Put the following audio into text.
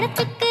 பழத்துக்கு